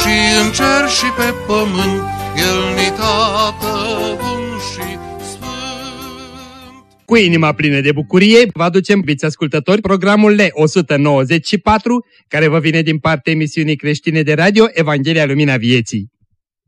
și în cer și pe pământ, El ni tată bun și sfânt. Cu inima plină de bucurie, vă aducem, viți ascultători, programul L194, care vă vine din partea emisiunii creștine de radio Evanghelia Lumina Vieții.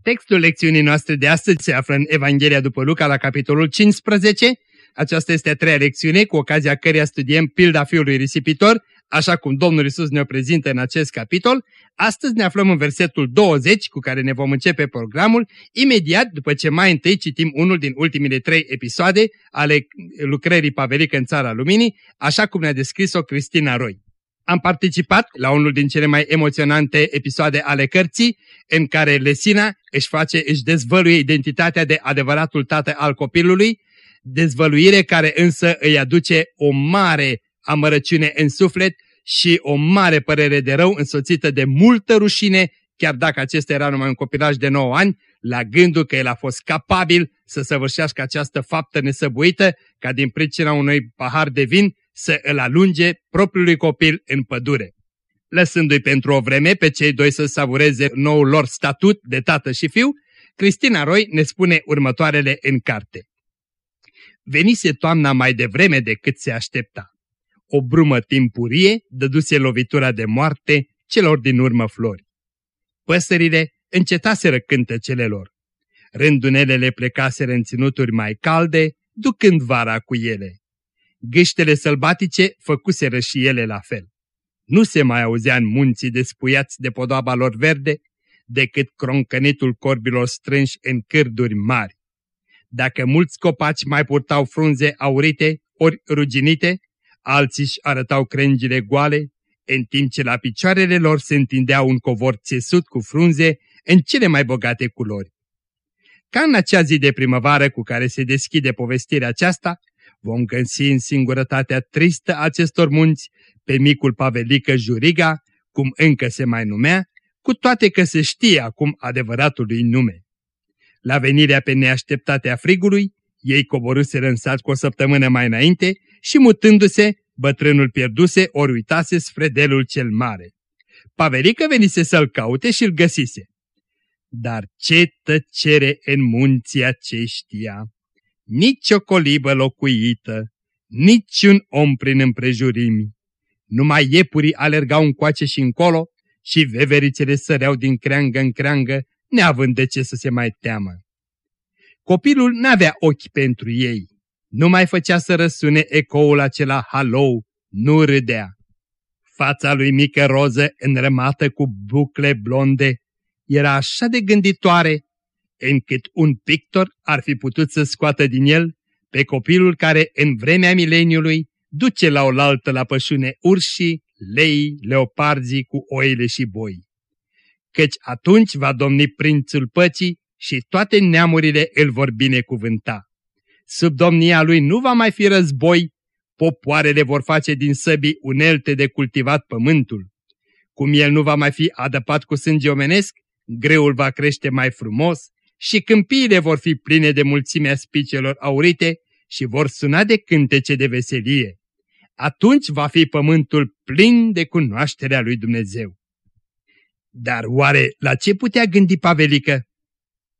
Textul lecțiunii noastre de astăzi se află în Evanghelia după Luca, la capitolul 15. Aceasta este a treia lecțiune, cu ocazia căreia studiem pilda fiului risipitor, așa cum Domnul Isus ne-o prezintă în acest capitol. Astăzi ne aflăm în versetul 20, cu care ne vom începe programul, imediat după ce mai întâi citim unul din ultimele trei episoade ale lucrării Pavelică în Țara Luminii, așa cum ne-a descris-o Cristina Roy. Am participat la unul din cele mai emoționante episoade ale cărții, în care Lesina își face, își dezvăluie identitatea de adevăratul tată al copilului, dezvăluire care însă îi aduce o mare amărăciune în suflet și o mare părere de rău însoțită de multă rușine, chiar dacă acesta era numai un copilaj de 9 ani, la gândul că el a fost capabil să săvârșească această faptă nesăbuită, ca din pricina unui pahar de vin să îl alunge propriului copil în pădure. Lăsându-i pentru o vreme pe cei doi să savureze noul lor statut de tată și fiu, Cristina Roy ne spune următoarele în carte. Venise toamna mai devreme decât se aștepta. O brumă timpurie dăduse lovitura de moarte celor din urmă flori. Păsările încetaseră cântecele lor. Rândunelele plecaseră în ținuturi mai calde, ducând vara cu ele. Gâștele sălbatice făcuseră și ele la fel. Nu se mai auzea în munții despuiați de podoaba lor verde, decât croncănitul corbilor strânși în cârduri mari. Dacă mulți copaci mai purtau frunze aurite ori ruginite, alții își arătau crengile goale, în timp ce la picioarele lor se întindea un covor țesut cu frunze în cele mai bogate culori. Ca în acea zi de primăvară cu care se deschide povestirea aceasta, vom găsi în singurătatea tristă acestor munți pe micul Pavelică Juriga, cum încă se mai numea, cu toate că se știe acum adevăratul lui nume. La venirea pe neașteptate a frigului, ei coborâseră în sat cu o săptămână mai înainte și mutându-se, bătrânul pierduse ori uitase sfredelul cel mare. Pavelică venise să-l caute și-l găsise. Dar ce tăcere în munții aceștia! Nici o colibă locuită, niciun om prin împrejurimi. Numai iepurii alergau încoace și încolo și veverițele săreau din creangă în creangă, neavând de ce să se mai teamă. Copilul n-avea ochi pentru ei, nu mai făcea să răsune ecoul acela halou, nu râdea. Fața lui mică roză înrămată cu bucle blonde era așa de gânditoare încât un pictor ar fi putut să scoată din el pe copilul care în vremea mileniului duce la oaltă la pășune urșii, lei, leoparzii cu oile și boi. Căci atunci va domni prințul păcii și toate neamurile îl vor binecuvânta. Sub domnia lui nu va mai fi război, popoarele vor face din săbii unelte de cultivat pământul. Cum el nu va mai fi adăpat cu sânge omenesc, greul va crește mai frumos și câmpiile vor fi pline de mulțimea spicelor aurite și vor suna de cântece de veselie. Atunci va fi pământul plin de cunoașterea lui Dumnezeu. Dar oare la ce putea gândi Pavelică?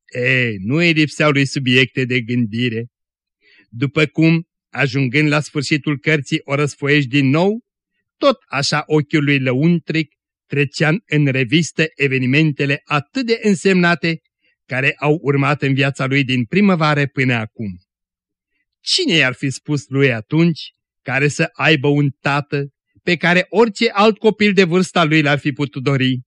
E, nu îi lipseau lui subiecte de gândire. După cum, ajungând la sfârșitul cărții, o răsfoiești din nou, tot așa ochiul lui lăuntric trecea în revistă evenimentele atât de însemnate care au urmat în viața lui din primăvară până acum. Cine i-ar fi spus lui atunci care să aibă un tată pe care orice alt copil de vârsta lui l-ar fi putut dori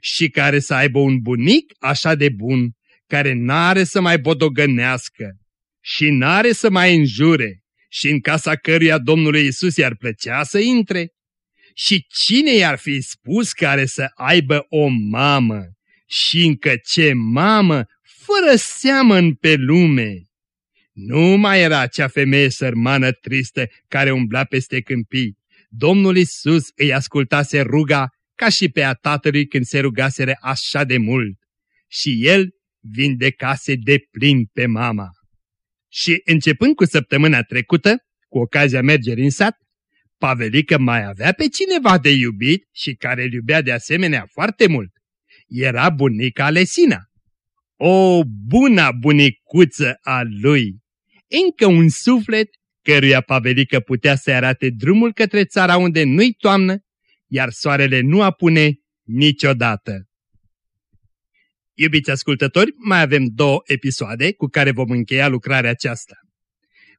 și care să aibă un bunic așa de bun, care n-are să mai bodogănească și n-are să mai înjure și în casa căruia Domnului Isus i-ar plăcea să intre? Și cine i-ar fi spus care să aibă o mamă și încă ce mamă, fără seamăn pe lume. Nu mai era acea femeie sărmană tristă care umbla peste câmpii. Domnul Isus îi ascultase ruga ca și pe a tatălui când se rugaseră așa de mult. Și el vindecase de plin pe mama. Și începând cu săptămâna trecută, cu ocazia mergerii în sat, Pavelică mai avea pe cineva de iubit și care îl iubea de asemenea foarte mult. Era bunica Alesina. O bună bunicuță a lui! Încă un suflet căruia Pavelică putea să arate drumul către țara unde nu-i toamnă, iar soarele nu apune niciodată. Iubiți ascultători, mai avem două episoade cu care vom încheia lucrarea aceasta.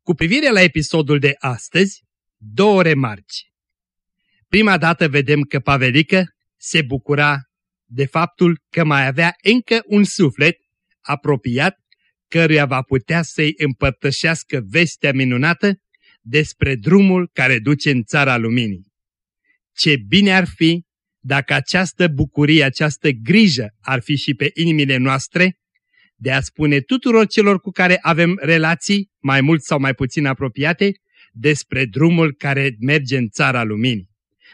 Cu privire la episodul de astăzi, două remarci. Prima dată vedem că Pavelică se bucura de faptul că mai avea încă un suflet apropiat căruia va putea să-i împărtășească vestea minunată despre drumul care duce în țara luminii. Ce bine ar fi dacă această bucurie, această grijă ar fi și pe inimile noastre, de a spune tuturor celor cu care avem relații, mai mult sau mai puțin apropiate, despre drumul care merge în țara luminii.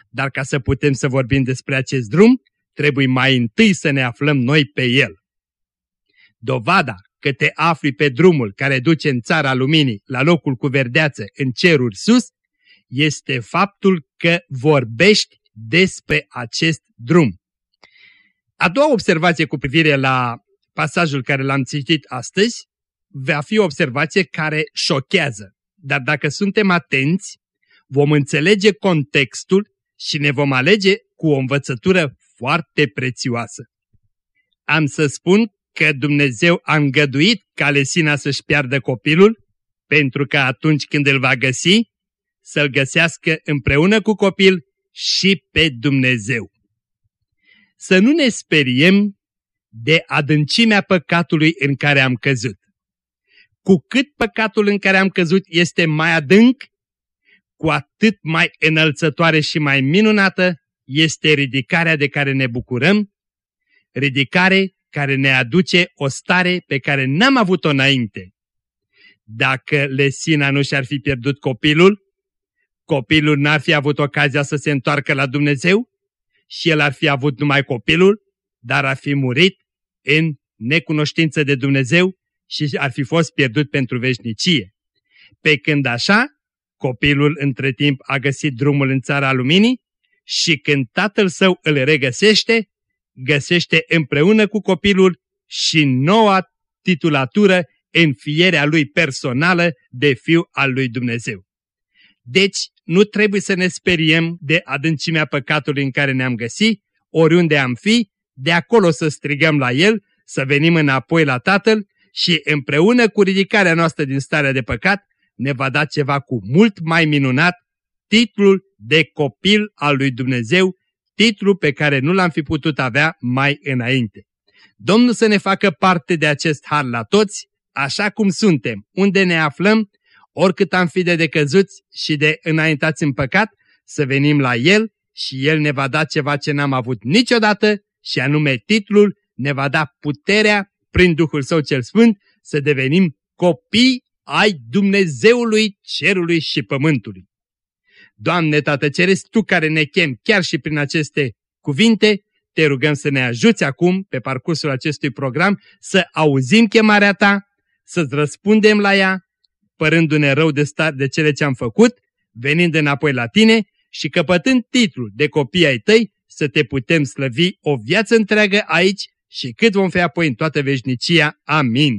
Dar ca să putem să vorbim despre acest drum, trebuie mai întâi să ne aflăm noi pe el. Dovada că te afli pe drumul care duce în țara luminii, la locul cu verdeață, în ceruri sus, este faptul că vorbești despre acest drum. A doua observație cu privire la pasajul care l-am citit astăzi va fi o observație care șochează. Dar dacă suntem atenți, vom înțelege contextul și ne vom alege cu o învățătură foarte prețioasă. Am să spun că Dumnezeu a îngăduit ca Lesina să-și piardă copilul, pentru că atunci când îl va găsi, să-l găsească împreună cu copil și pe Dumnezeu. Să nu ne speriem de adâncimea păcatului în care am căzut. Cu cât păcatul în care am căzut este mai adânc, cu atât mai înălțătoare și mai minunată este ridicarea de care ne bucurăm, ridicare care ne aduce o stare pe care n-am avut-o înainte. Dacă Lesina nu și-ar fi pierdut copilul, copilul n-ar fi avut ocazia să se întoarcă la Dumnezeu și el ar fi avut numai copilul, dar ar fi murit în necunoștință de Dumnezeu și ar fi fost pierdut pentru veșnicie. Pe când așa, copilul între timp a găsit drumul în țara luminii și când tatăl său îl regăsește, găsește împreună cu copilul și noua titulatură în fierea lui personală de fiu al lui Dumnezeu. Deci, nu trebuie să ne speriem de adâncimea păcatului în care ne-am găsit, oriunde am fi, de acolo să strigăm la El, să venim înapoi la Tatăl și împreună cu ridicarea noastră din starea de păcat, ne va da ceva cu mult mai minunat, titlul de copil al lui Dumnezeu, titlu pe care nu l-am fi putut avea mai înainte. Domnul să ne facă parte de acest har la toți, așa cum suntem, unde ne aflăm, oricât am fi de decăzuți și de înaintați în păcat, să venim la El și El ne va da ceva ce n-am avut niciodată și anume titlul ne va da puterea prin Duhul Său cel Sfânt să devenim copii ai Dumnezeului cerului și pământului. Doamne Tată Ceresc, Tu care ne chem chiar și prin aceste cuvinte, te rugăm să ne ajuți acum, pe parcursul acestui program, să auzim chemarea Ta, să-ți răspundem la ea, părându-ne rău de stat de cele ce am făcut, venind înapoi la Tine și căpătând titlul de copii ai Tăi, să te putem slăvi o viață întreagă aici și cât vom fi apoi în toată veșnicia. Amin.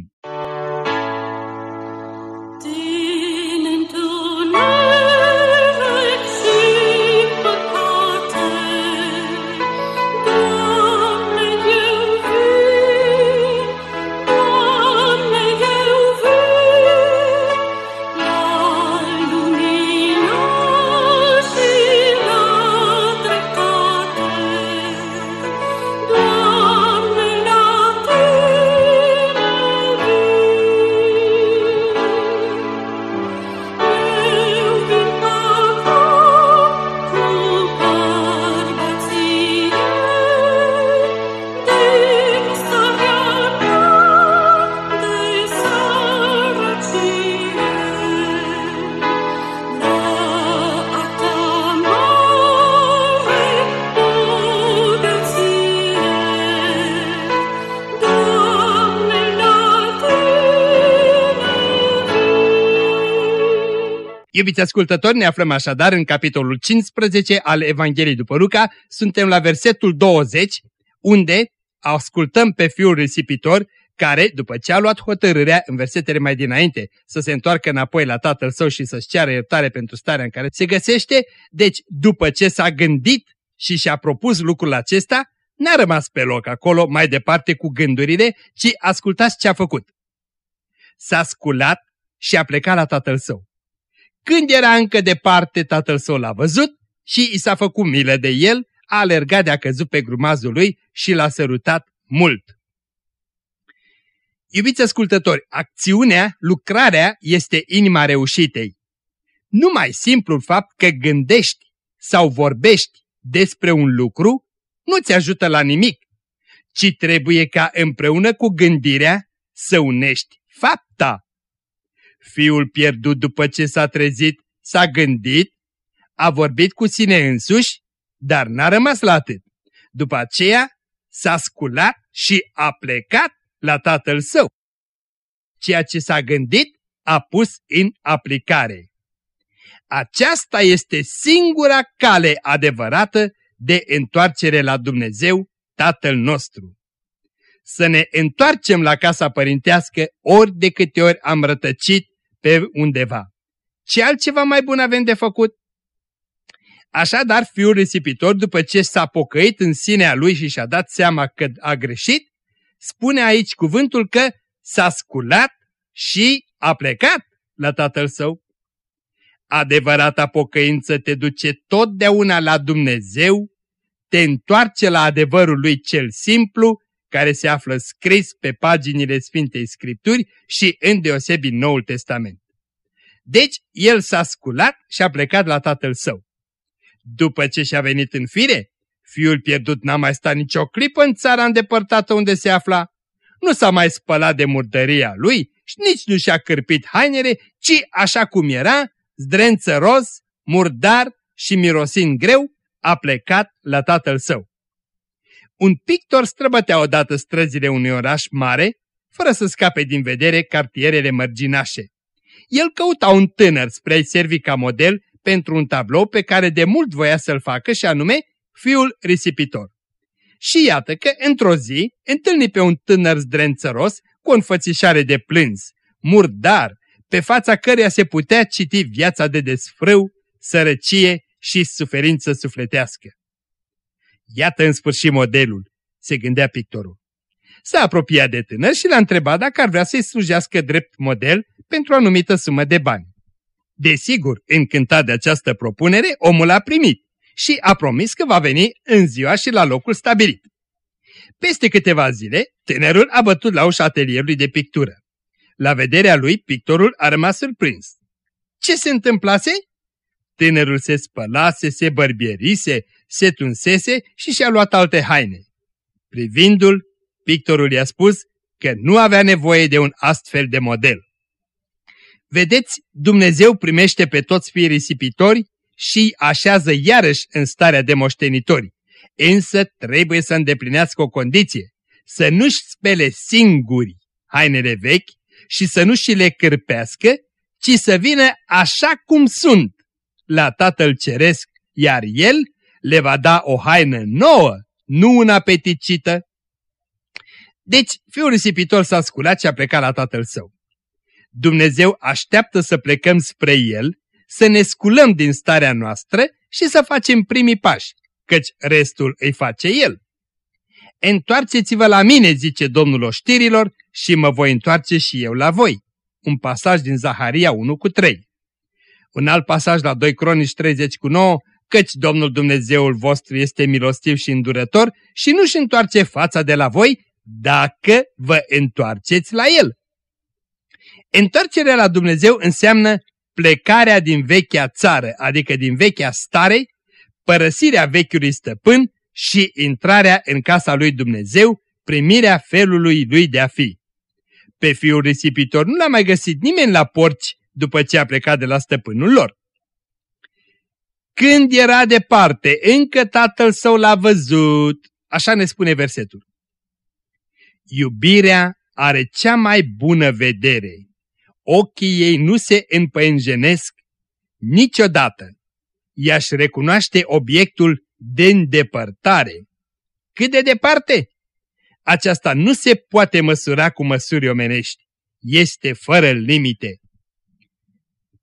Iubiți ascultători, ne aflăm așadar în capitolul 15 al Evangheliei după Luca, suntem la versetul 20, unde ascultăm pe fiul risipitor care, după ce a luat hotărârea în versetele mai dinainte să se întoarcă înapoi la tatăl său și să-și ceară iertare pentru starea în care se găsește, deci după ce s-a gândit și și-a propus lucrul acesta, n-a rămas pe loc acolo mai departe cu gândurile, ci ascultați ce a făcut. S-a sculat și a plecat la tatăl său. Când era încă departe, tatăl său l-a văzut și i s-a făcut milă de el, a alergat de-a căzut pe grumazul lui și l-a sărutat mult. Iubiți ascultători, acțiunea, lucrarea este inima reușitei. Numai simplul fapt că gândești sau vorbești despre un lucru nu ți ajută la nimic, ci trebuie ca împreună cu gândirea să unești fapta. Fiul pierdut după ce s-a trezit, s-a gândit, a vorbit cu sine însuși, dar n-a rămas la atât. După aceea s-a sculat și a plecat la tatăl său. Ceea ce s-a gândit a pus în aplicare. Aceasta este singura cale adevărată de întoarcere la Dumnezeu, Tatăl nostru. Să ne întoarcem la casa părintească ori de câte ori am rătăcit pe undeva. Ce altceva mai bun avem de făcut? Așadar, fiul risipitor, după ce s-a pocăit în sinea lui și și-a dat seama că a greșit, spune aici cuvântul că s-a sculat și a plecat la tatăl său. Adevărata pocăință te duce totdeauna la Dumnezeu, te întoarce la adevărul lui cel simplu, care se află scris pe paginile Sfintei Scripturi și îndeosebi în Noul Testament. Deci, el s-a sculat și a plecat la tatăl său. După ce și-a venit în fire, fiul pierdut n-a mai stat nicio clipă în țara îndepărtată unde se afla, nu s-a mai spălat de murdăria lui și nici nu și-a cârpit hainele, ci așa cum era, zdrență roz, murdar și mirosin greu, a plecat la tatăl său. Un pictor străbătea odată străzile unui oraș mare, fără să scape din vedere cartierele mărginașe. El căuta un tânăr spre a-i servi ca model pentru un tablou pe care de mult voia să-l facă și anume Fiul risipitor. Și iată că, într-o zi, întâlni pe un tânăr zdrențăros cu o înfățișare de plâns, murdar, pe fața căreia se putea citi viața de desfrâu, sărăcie și suferință sufletească. Iată în sfârșit modelul, se gândea pictorul. S-a apropiat de tânăr și l-a întrebat dacă ar vrea să-i slujească drept model pentru o anumită sumă de bani. Desigur, încântat de această propunere, omul a primit și a promis că va veni în ziua și la locul stabilit. Peste câteva zile, tânărul a bătut la ușa atelierului de pictură. La vederea lui, pictorul a rămas surprins. Ce se întâmplase? Tânărul se spălase, se bărbierise, se tunsese și și-a luat alte haine. Privindu-l, pictorul i-a spus că nu avea nevoie de un astfel de model. Vedeți, Dumnezeu primește pe toți fii risipitori și așează iarăși în starea de moștenitori. Însă trebuie să îndeplinească o condiție, să nu-și spele singuri hainele vechi și să nu și le cârpească, ci să vină așa cum sunt la Tatăl Ceresc, iar El le va da o haină nouă, nu una peticită. Deci, fiul risipitor s-a sculat și a plecat la tatăl său. Dumnezeu așteaptă să plecăm spre El, să ne sculăm din starea noastră și să facem primii pași, căci restul îi face El. Întoarceți-vă la mine, zice Domnul oștirilor, și mă voi întoarce și eu la voi. Un pasaj din Zaharia 1 cu 3. Un alt pasaj la 2 Cronici 30 cu 9, căci Domnul Dumnezeul vostru este milostiv și îndurător și nu-și întoarce fața de la voi dacă vă întoarceți la El. Întoarcerea la Dumnezeu înseamnă plecarea din vechea țară, adică din vechea stare, părăsirea vechiului stăpân și intrarea în casa lui Dumnezeu, primirea felului lui de a fi. Pe fiul risipitor nu l-a mai găsit nimeni la porci după ce a plecat de la stăpânul lor. Când era departe, încă tatăl său l-a văzut, așa ne spune versetul. Iubirea are cea mai bună vedere ochii ei nu se împăinjenesc, niciodată i-aș recunoaște obiectul de îndepărtare. Cât de departe? Aceasta nu se poate măsura cu măsuri omenești. Este fără limite.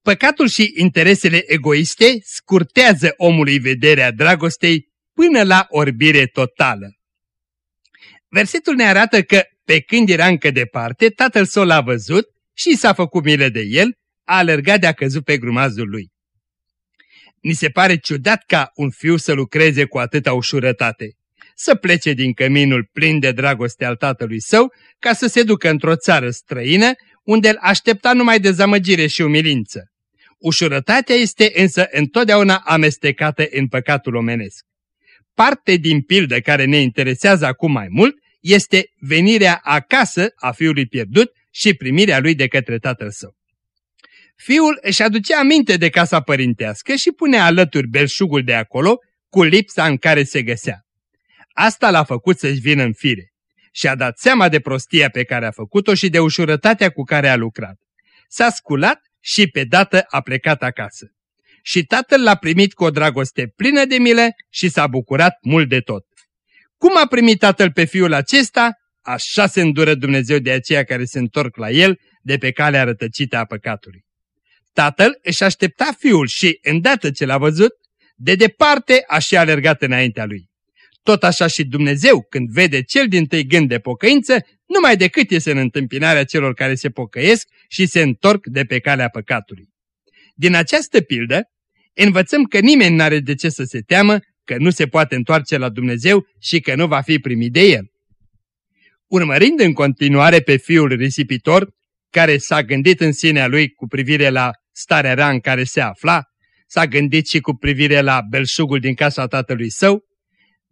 Păcatul și interesele egoiste scurtează omului vederea dragostei până la orbire totală. Versetul ne arată că, pe când era încă departe, tatăl său l-a văzut și s-a făcut milă de el, a alergat de a căzut pe grumazul lui. Ni se pare ciudat ca un fiu să lucreze cu atâta ușurătate, să plece din căminul plin de dragoste al tatălui său, ca să se ducă într-o țară străină, unde îl aștepta numai dezamăgire și umilință. Ușurătatea este însă întotdeauna amestecată în păcatul omenesc. Parte din pildă care ne interesează acum mai mult este venirea acasă a fiului pierdut și primirea lui de către tatăl său. Fiul își aducea aminte de casa părintească și punea alături belșugul de acolo cu lipsa în care se găsea. Asta l-a făcut să-și vină în fire și a dat seama de prostia pe care a făcut-o și de ușurătatea cu care a lucrat. S-a sculat și pe dată a plecat acasă. Și tatăl l-a primit cu o dragoste plină de milă și s-a bucurat mult de tot. Cum a primit tatăl pe fiul acesta, așa se îndură Dumnezeu de aceia care se întorc la el de pe calea rătăcită a păcatului. Tatăl își aștepta fiul și, îndată ce l-a văzut, de departe a și alergat înaintea lui. Tot așa și Dumnezeu, când vede cel din tâi gând de pocăință, numai decât iese în întâmpinarea celor care se pocăiesc și se întorc de pe calea păcatului. Din această pildă, învățăm că nimeni n-are de ce să se teamă că nu se poate întoarce la Dumnezeu și că nu va fi primit de El. Urmărind în continuare pe fiul risipitor, care s-a gândit în sinea lui cu privire la starea rea în care se afla, s-a gândit și cu privire la belșugul din casa tatălui său,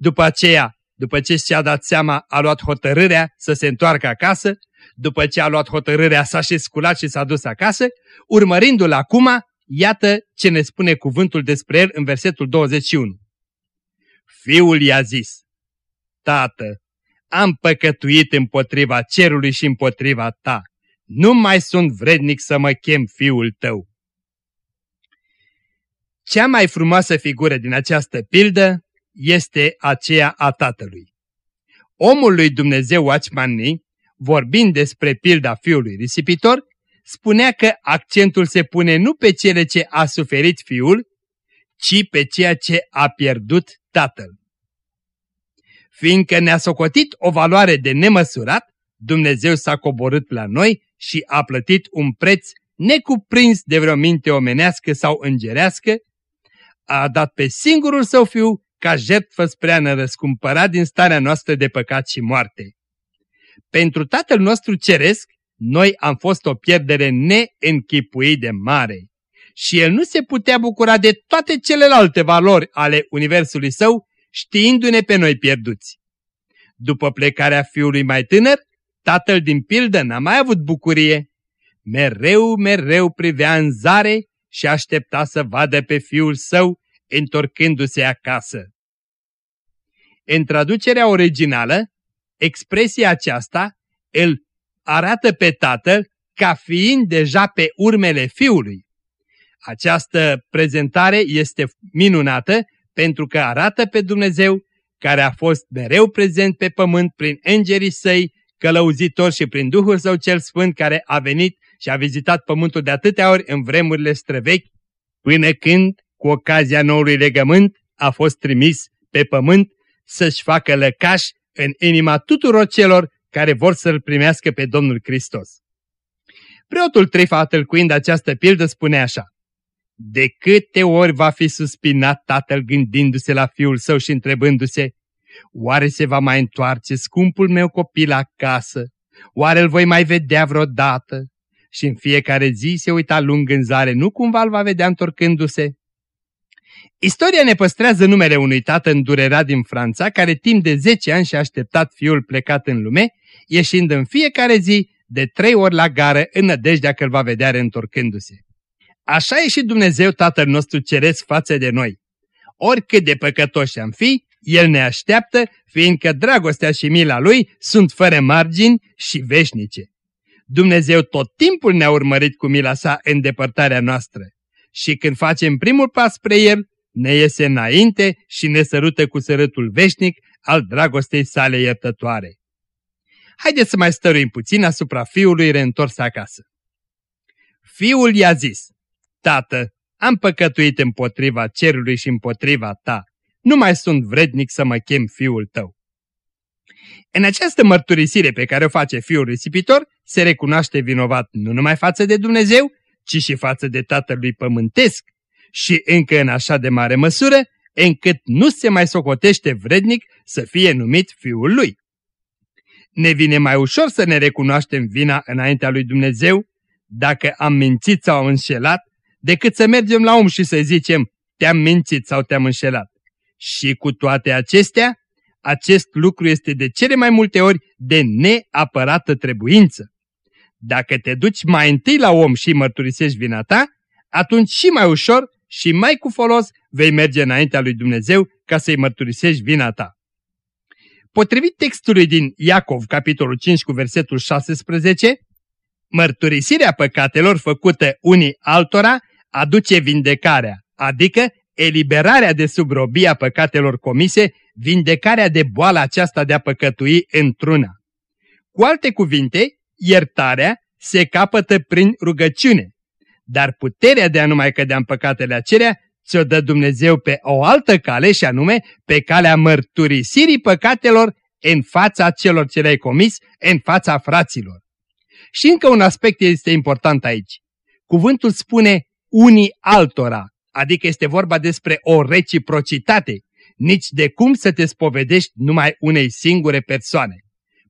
după aceea, după ce și-a dat seama, a luat hotărârea să se întoarcă acasă, după ce a luat hotărârea s-a și sculat și s-a dus acasă, urmărindu-l acum, iată ce ne spune cuvântul despre el în versetul 21. Fiul i-a zis, Tată, am păcătuit împotriva cerului și împotriva ta. Nu mai sunt vrednic să mă chem fiul tău. Cea mai frumoasă figură din această pildă este aceea a tatălui. Omul lui Dumnezeu Watchmanni, vorbind despre pilda fiului risipitor, spunea că accentul se pune nu pe cele ce a suferit fiul, ci pe ceea ce a pierdut tatăl. Fiindcă ne-a socotit o valoare de nemăsurat, Dumnezeu s-a coborât la noi și a plătit un preț necuprins de vreo minte omenească sau îngerească, a dat pe singurul său fiu ca jertfă spre a ne răscumpăra din starea noastră de păcat și moarte. Pentru Tatăl nostru Ceresc, noi am fost o pierdere neînchipuit de mare și El nu se putea bucura de toate celelalte valori ale Universului Său, știindu-ne pe noi pierduți. După plecarea fiului mai tânăr, tatăl din pildă n-a mai avut bucurie. Mereu, mereu privea în zare și aștepta să vadă pe fiul său întorcându-se acasă. În traducerea originală, expresia aceasta îl arată pe tatăl ca fiind deja pe urmele fiului. Această prezentare este minunată pentru că arată pe Dumnezeu care a fost mereu prezent pe pământ prin îngerii săi, călăuzitor și prin Duhul Său cel Sfânt care a venit și a vizitat pământul de atâtea ori în vremurile străvechi, până când, cu ocazia noului legământ, a fost trimis pe pământ să-și facă lăcaș în inima tuturor celor care vor să-L primească pe Domnul Hristos. Preotul Trifa, tâlcuind această pildă, spune așa, De câte ori va fi suspinat tatăl gândindu-se la fiul său și întrebându-se, Oare se va mai întoarce scumpul meu copil acasă? Oare îl voi mai vedea vreodată? Și în fiecare zi se uita lung în zare, nu cumva îl va vedea întorcându-se? Istoria ne păstrează numele unui tată îndurerat din Franța, care timp de 10 ani și-a așteptat fiul plecat în lume, ieșind în fiecare zi de trei ori la gară în nădejdea că îl va vedea reîntorcându-se. Așa e și Dumnezeu Tatăl nostru Ceresc față de noi. Oricât de păcătoși am fi, El ne așteaptă, fiindcă dragostea și mila Lui sunt fără margini și veșnice. Dumnezeu tot timpul ne-a urmărit cu mila sa în depărtarea noastră și când facem primul pas spre El, ne iese înainte și ne sărută cu sărătul veșnic al dragostei sale iertătoare. Haideți să mai stăruim puțin asupra fiului reîntors acasă. Fiul i-a zis, Tată, am păcătuit împotriva cerului și împotriva ta, nu mai sunt vrednic să mă chem fiul tău. În această mărturisire pe care o face fiul risipitor, se recunoaște vinovat nu numai față de Dumnezeu, ci și față de tatălui pământesc și încă în așa de mare măsură, încât nu se mai socotește vrednic să fie numit fiul lui. Ne vine mai ușor să ne recunoaștem vina înaintea lui Dumnezeu dacă am mințit sau înșelat, decât să mergem la om și să zicem te-am mințit sau te-am înșelat. Și cu toate acestea, acest lucru este de cele mai multe ori de neapărată trebuință. Dacă te duci mai întâi la om și mărturisești vina ta, atunci și mai ușor și mai cu folos vei merge înaintea lui Dumnezeu ca să-i mărturisești vina ta. Potrivit textului din Iacov, capitolul 5 cu versetul 16, mărturisirea păcatelor făcute unii altora aduce vindecarea, adică eliberarea de sub robia păcatelor comise, vindecarea de boala aceasta de a păcătui într-una. Cu alte cuvinte, iertarea se capătă prin rugăciune, dar puterea de a nu mai cădea în păcatele acelea ți-o dă Dumnezeu pe o altă cale și anume pe calea mărturisirii păcatelor în fața celor ce le-ai comis, în fața fraților. Și încă un aspect este important aici. Cuvântul spune unii altora, adică este vorba despre o reciprocitate, nici de cum să te spovedești numai unei singure persoane.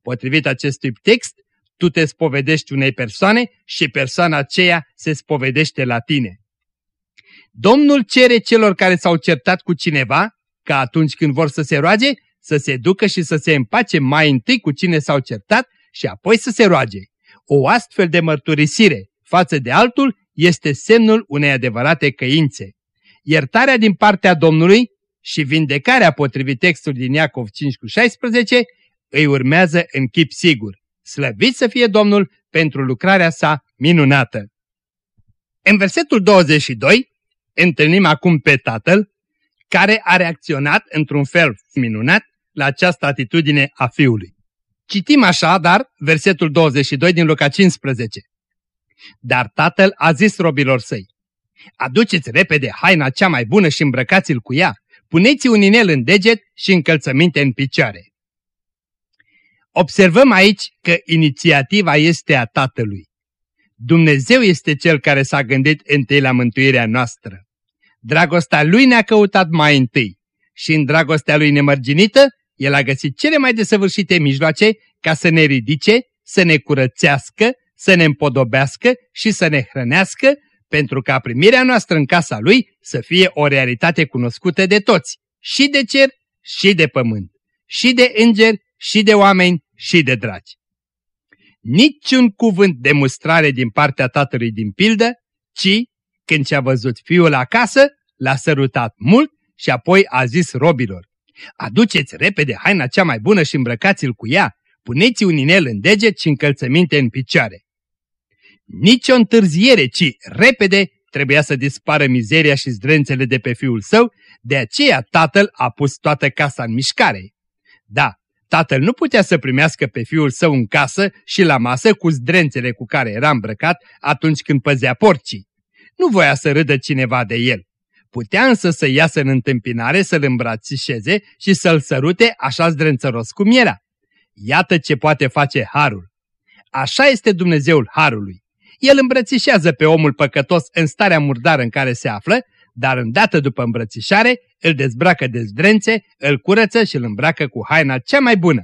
Potrivit acestui text, tu te spovedești unei persoane și persoana aceea se spovedește la tine. Domnul cere celor care s-au certat cu cineva, ca atunci când vor să se roage, să se ducă și să se împace mai întâi cu cine s-au certat și apoi să se roage. O astfel de mărturisire față de altul este semnul unei adevărate căințe. Iertarea din partea Domnului și vindecarea potrivit textului din Iacov 5 cu 16 îi urmează în chip sigur. Slăvit să fie Domnul pentru lucrarea sa minunată. În versetul 22 întâlnim acum pe tatăl care a reacționat într-un fel minunat la această atitudine a fiului. Citim așa, dar, versetul 22 din Luca 15. Dar tatăl a zis robilor săi, Aduceți repede haina cea mai bună și îmbrăcați-l cu ea, puneți un inel în deget și încălțăminte în picioare. Observăm aici că inițiativa este a Tatălui. Dumnezeu este Cel care s-a gândit întâi la mântuirea noastră. Dragostea Lui ne-a căutat mai întâi și în dragostea Lui nemărginită, El a găsit cele mai desăvârșite mijloace ca să ne ridice, să ne curățească, să ne împodobească și să ne hrănească, pentru ca primirea noastră în casa Lui să fie o realitate cunoscută de toți, și de cer, și de pământ, și de îngeri, și de oameni, și de dragi. Niciun cuvânt de mustrare din partea tatălui din pildă, ci, când ce-a văzut fiul acasă, l-a sărutat mult și apoi a zis robilor, Aduceți repede haina cea mai bună și îmbrăcați-l cu ea, puneți un inel în deget și încălțăminte în picioare. Nici o întârziere, ci repede trebuia să dispară mizeria și zdrențele de pe fiul său, de aceea tatăl a pus toată casa în mișcare. Da, tatăl nu putea să primească pe fiul său în casă și la masă cu zdrențele cu care era îmbrăcat atunci când păzea porcii. Nu voia să râdă cineva de el. Putea însă să iasă în întâmpinare, să-l îmbrățișeze și să-l sărute așa zdrențăros cum era. Iată ce poate face Harul. Așa este Dumnezeul Harului. El îmbrățișează pe omul păcătos în starea murdară în care se află, dar îndată după îmbrățișare îl dezbracă de zdrențe, îl curăță și îl îmbracă cu haina cea mai bună.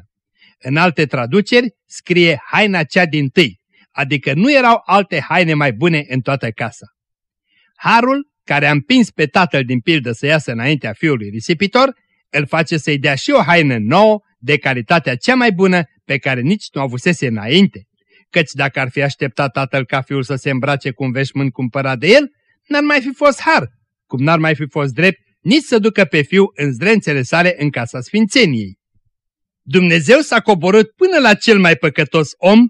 În alte traduceri scrie haina cea din tâi, adică nu erau alte haine mai bune în toată casa. Harul, care a împins pe tatăl din pildă să iasă înaintea fiului risipitor, îl face să-i dea și o haină nouă, de calitatea cea mai bună, pe care nici nu avusese înainte. Căci dacă ar fi așteptat tatăl ca fiul să se îmbrace cu un veșmânt cumpărat de el, n-ar mai fi fost har, cum n-ar mai fi fost drept nici să ducă pe fiu în zdrențele sale în casa sfințeniei. Dumnezeu s-a coborât până la cel mai păcătos om,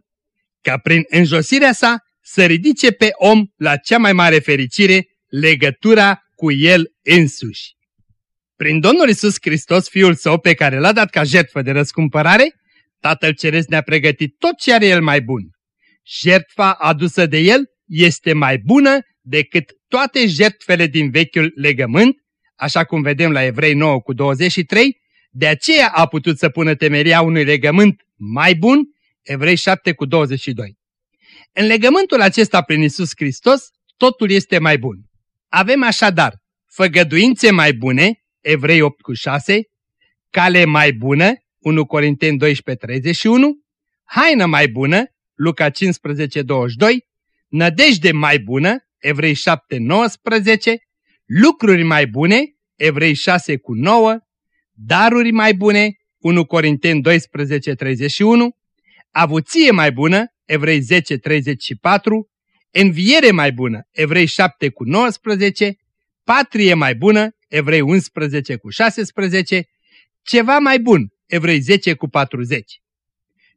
ca prin înjosirea sa să ridice pe om la cea mai mare fericire legătura cu El însuși. Prin Domnul Isus Hristos, Fiul Său, pe care l-a dat ca jertfă de răscumpărare, Tatăl Ceresc ne-a pregătit tot ce are El mai bun. Jertfa adusă de El este mai bună decât toate jertfele din vechiul legământ, așa cum vedem la Evrei 9 cu 23, de aceea a putut să pună temeria unui legământ mai bun, Evrei 7 cu 22. În legământul acesta prin Isus Hristos, totul este mai bun. Avem așadar făgăduințe mai bune, Evrei 8 cu 6, cale mai bună, 1 Corinteni 12, 31, haină mai bună, Luca 15, 22, nădejde mai bună, Evrei 7, 19, lucruri mai bune, Evrei 6 cu 9, daruri mai bune, 1 Corinteni 12, 31, avuție mai bună, Evrei 10, 34, înviere mai bună, Evrei 7 cu 19, patrie mai bună, Evrei 11 cu 16, ceva mai bun, Evrei 10 cu 40.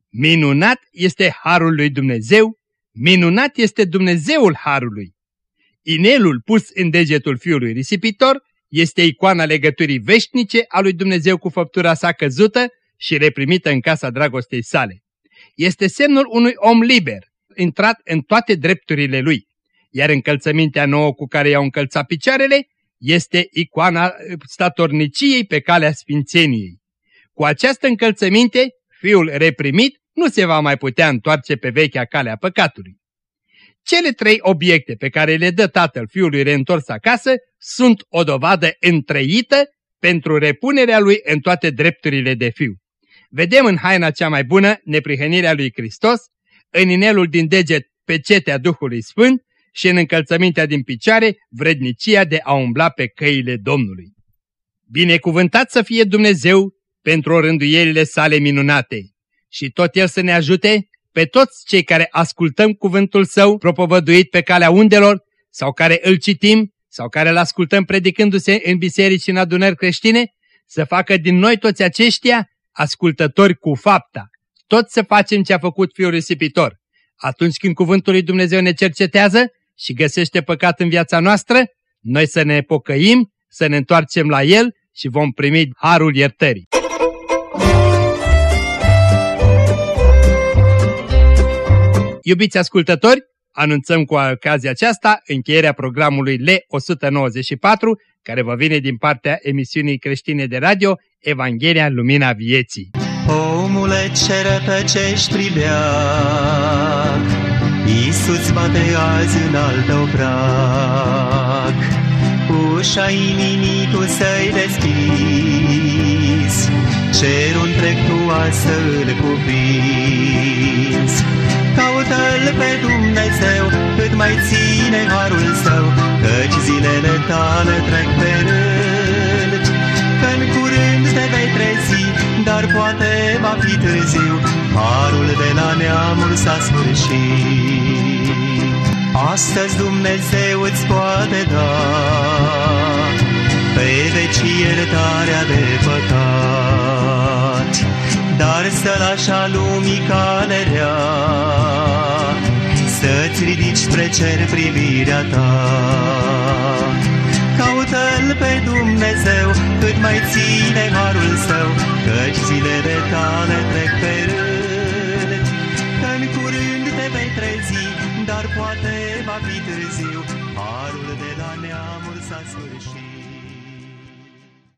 Minunat este Harul lui Dumnezeu, minunat este Dumnezeul Harului. Inelul pus în degetul fiului risipitor este icoana legăturii veșnice a lui Dumnezeu cu făptura sa căzută și reprimită în casa dragostei sale. Este semnul unui om liber, intrat în toate drepturile lui, iar încălțămintea nouă cu care i-au încălțat picioarele este icoana statorniciei pe calea sfințeniei. Cu această încălțăminte, fiul reprimit nu se va mai putea întoarce pe vechea calea păcatului. Cele trei obiecte pe care le dă tatăl fiului reîntors acasă sunt o dovadă întreită pentru repunerea lui în toate drepturile de fiu. Vedem în haina cea mai bună neprihănirea lui Hristos, în inelul din deget pecetea Duhului Sfânt și în încălțămintea din picioare vrednicia de a umbla pe căile Domnului. Binecuvântat să fie Dumnezeu pentru rânduielile sale minunate și tot El să ne ajute pe toți cei care ascultăm cuvântul Său propovăduit pe calea undelor sau care îl citim sau care îl ascultăm predicându-se în biserici și în adunări creștine, să facă din noi toți aceștia ascultători cu fapta. Tot să facem ce a făcut Fiul Risipitor. Atunci când cuvântul lui Dumnezeu ne cercetează și găsește păcat în viața noastră, noi să ne pocăim, să ne întoarcem la El și vom primi harul iertării. Iubiți ascultători, anunțăm cu ocazia aceasta încheierea programului L194, care vă vine din partea emisiunii creștine de radio Evanghelia Lumina Vieții. Omule, ce rătăcești pribeac, Iisus bate azi în alt obrac. Ușa inimii tu să-i deschizi, Cerul întreg tu să-l cuprinzi. Caută-L pe Dumnezeu, cât mai ține harul său, Căci zilele tale trec pe rând. În curând te vei trezi, dar poate va fi târziu, Harul de la neamul s-a sfârșit. Astăzi Dumnezeu îți poate da, Pe veci iertarea de păcat, dar să lași a lumii calerea, Să-ți ridici spre cer privirea ta. Caută-L pe Dumnezeu, cât mai ține harul său, Căci zilele tale trec pe rând. În curând te vei trezi, dar poate